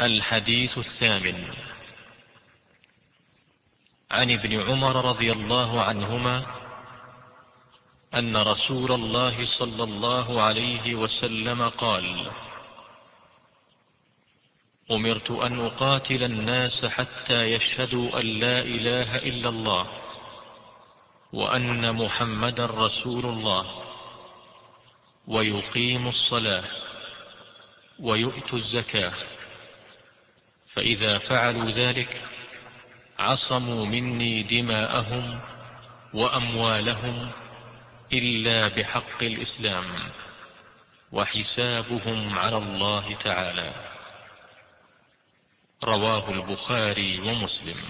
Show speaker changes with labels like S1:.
S1: الحديث الثامن. عن ابن عمر رضي الله عنهما أن رسول الله صلى الله عليه وسلم قال أمرت أن أقاتل الناس حتى يشهدوا أن لا إله إلا الله وأن محمدا رسول الله ويقيموا الصلاة ويؤتوا الزكاة. فإذا فعلوا ذلك عصموا مني دماءهم وأموالهم إلا بحق الإسلام وحسابهم على الله تعالى. رواه البخاري ومسلم.